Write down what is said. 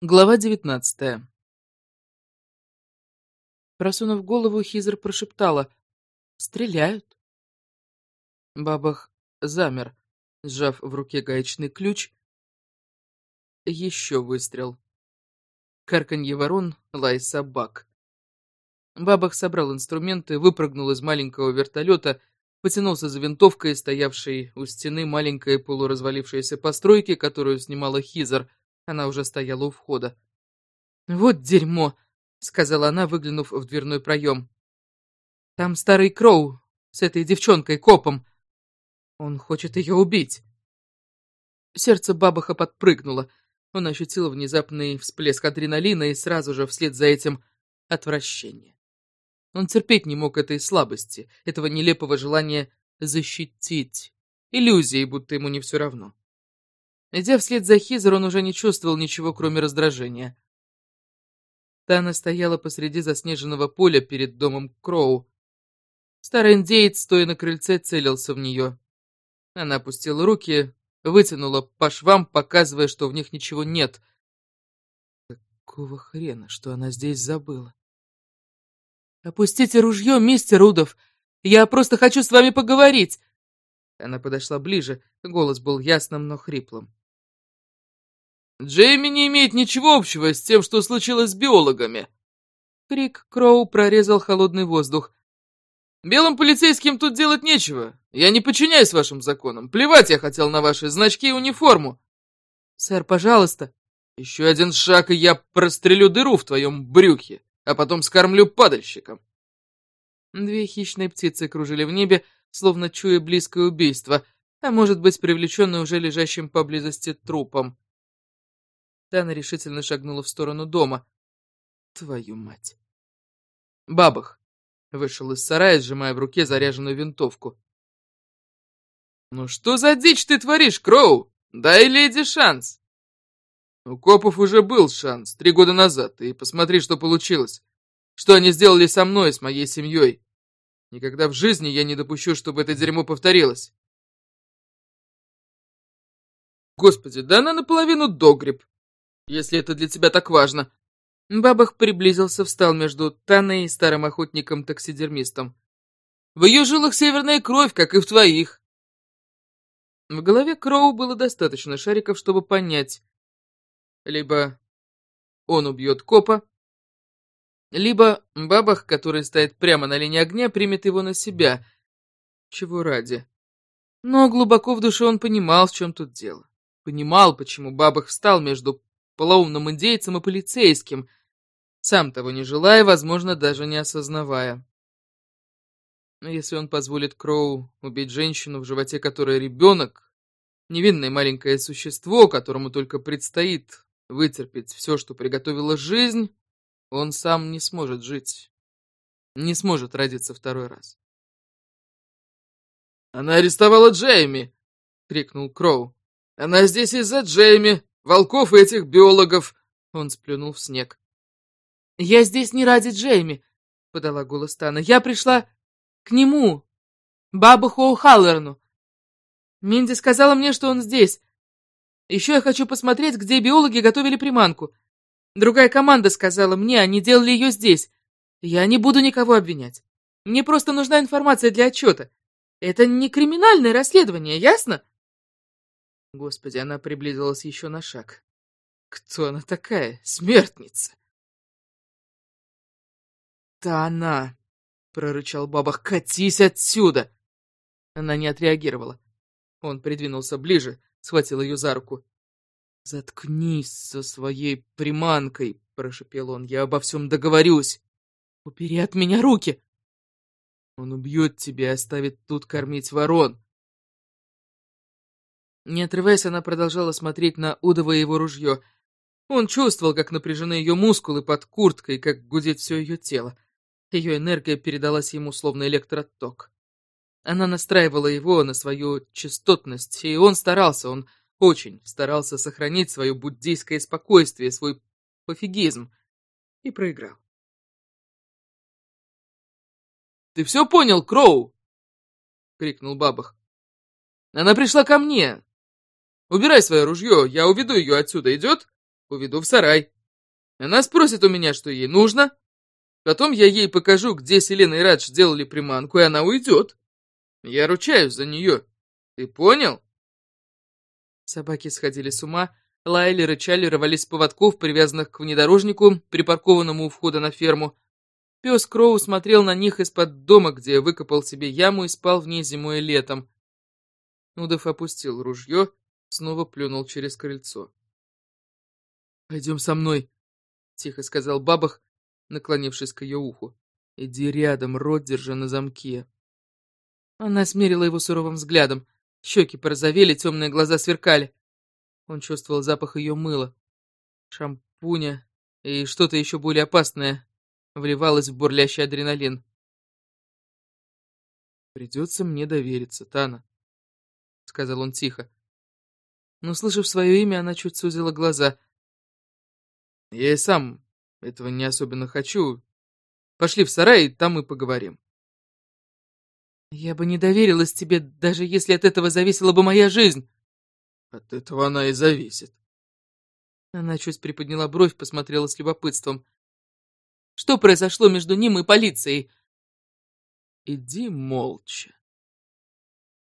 Глава девятнадцатая. Просунув голову, Хизер прошептала. «Стреляют». Бабах замер, сжав в руке гаечный ключ. Еще выстрел. Карканье ворон, лай собак. Бабах собрал инструменты, выпрыгнул из маленького вертолета, потянулся за винтовкой, стоявшей у стены маленькой полуразвалившейся постройки, которую снимала Хизер — она уже стояла у входа. «Вот дерьмо!» — сказала она, выглянув в дверной проем. «Там старый Кроу с этой девчонкой-копом. Он хочет ее убить». Сердце бабаха подпрыгнуло. Он ощутил внезапный всплеск адреналина и сразу же вслед за этим отвращение. Он терпеть не мог этой слабости, этого нелепого желания защитить, иллюзии, будто ему не все равно. Идя вслед за Хизер, он уже не чувствовал ничего, кроме раздражения. Тана стояла посреди заснеженного поля перед домом Кроу. Старый индеец, стоя на крыльце, целился в нее. Она опустила руки, вытянула по швам, показывая, что в них ничего нет. Какого хрена, что она здесь забыла? «Опустите ружье, мистер Удов! Я просто хочу с вами поговорить!» Она подошла ближе, голос был ясным, но хриплым. Джейми не имеет ничего общего с тем, что случилось с биологами. Крик Кроу прорезал холодный воздух. Белым полицейским тут делать нечего. Я не подчиняюсь вашим законам. Плевать я хотел на ваши значки и униформу. Сэр, пожалуйста. Еще один шаг, и я прострелю дыру в твоем брюхе, а потом скормлю падальщикам. Две хищные птицы кружили в небе, словно чуя близкое убийство, а может быть, привлеченные уже лежащим поблизости трупом. Тана решительно шагнула в сторону дома. Твою мать. Бабах вышел из сарая, сжимая в руке заряженную винтовку. «Ну что за дичь ты творишь, Кроу? Дай леди шанс!» «У копов уже был шанс, три года назад, и посмотри, что получилось. Что они сделали со мной, с моей семьей. Никогда в жизни я не допущу, чтобы это дерьмо повторилось». «Господи, да она наполовину догреб если это для тебя так важно». Бабах приблизился, встал между Таной и старым охотником-таксидермистом. «В ее жилах северная кровь, как и в твоих». В голове Кроу было достаточно шариков, чтобы понять. Либо он убьет копа, либо Бабах, который стоит прямо на линии огня, примет его на себя. Чего ради? Но глубоко в душе он понимал, в чем тут дело. Понимал, почему Бабах встал между полоумным индейцем и полицейским, сам того не желая, возможно, даже не осознавая. Но если он позволит Кроу убить женщину, в животе которой ребенок, невинное маленькое существо, которому только предстоит вытерпеть все, что приготовила жизнь, он сам не сможет жить, не сможет родиться второй раз. «Она арестовала Джейми!» — крикнул Кроу. «Она здесь из-за Джейми! Волков и этих биологов!» Он сплюнул в снег. «Я здесь не ради Джейми», — подала голос Тана. «Я пришла к нему, бабу Хоу. Минди сказала мне, что он здесь. Еще я хочу посмотреть, где биологи готовили приманку. Другая команда сказала мне, они делали ее здесь. Я не буду никого обвинять. Мне просто нужна информация для отчета. Это не криминальное расследование, ясно?» Господи, она приблизилась еще на шаг. Кто она такая? Смертница! «Да она!» — прорычал Бабах. «Катись отсюда!» Она не отреагировала. Он придвинулся ближе, схватил ее за руку. «Заткнись со своей приманкой!» — прошепел он. «Я обо всем договорюсь! Убери от меня руки!» «Он убьет тебя и оставит тут кормить ворон!» Не отрываясь, она продолжала смотреть на Удова и его ружье. Он чувствовал, как напряжены ее мускулы под курткой, как гудит все ее тело. Ее энергия передалась ему словно электроток. Она настраивала его на свою частотность, и он старался, он очень старался сохранить свое буддийское спокойствие, свой пофигизм, и проиграл. «Ты все понял, Кроу?» — крикнул Бабах. «Она пришла ко мне, Убирай свое ружье, я уведу ее отсюда, идет? уведу в сарай. Она спросит у меня, что ей нужно. Потом я ей покажу, где Селена и Радж сделали приманку, и она уйдет. Я ручаюсь за нее. Ты понял? Собаки сходили с ума, лаяли, рычали, рвались с поводков, привязанных к внедорожнику, припаркованному у входа на ферму. Пес Кроу смотрел на них из-под дома, где выкопал себе яму и спал в ней зимой и летом. Нудов опустил ружье, снова плюнул через крыльцо. «Пойдем со мной», — тихо сказал Бабах, наклонившись к ее уху. «Иди рядом, рот держа на замке». Она смерила его суровым взглядом. Щеки порозовели, темные глаза сверкали. Он чувствовал запах ее мыла, шампуня и что-то еще более опасное вливалось в бурлящий адреналин. «Придется мне довериться, Тана», — сказал он тихо. Но, услышав свое имя, она чуть сузила глаза. «Я и сам этого не особенно хочу. Пошли в сарай, там мы поговорим». «Я бы не доверилась тебе, даже если от этого зависела бы моя жизнь». «От этого она и зависит». Она чуть приподняла бровь, посмотрела с любопытством. «Что произошло между ним и полицией?» «Иди молча».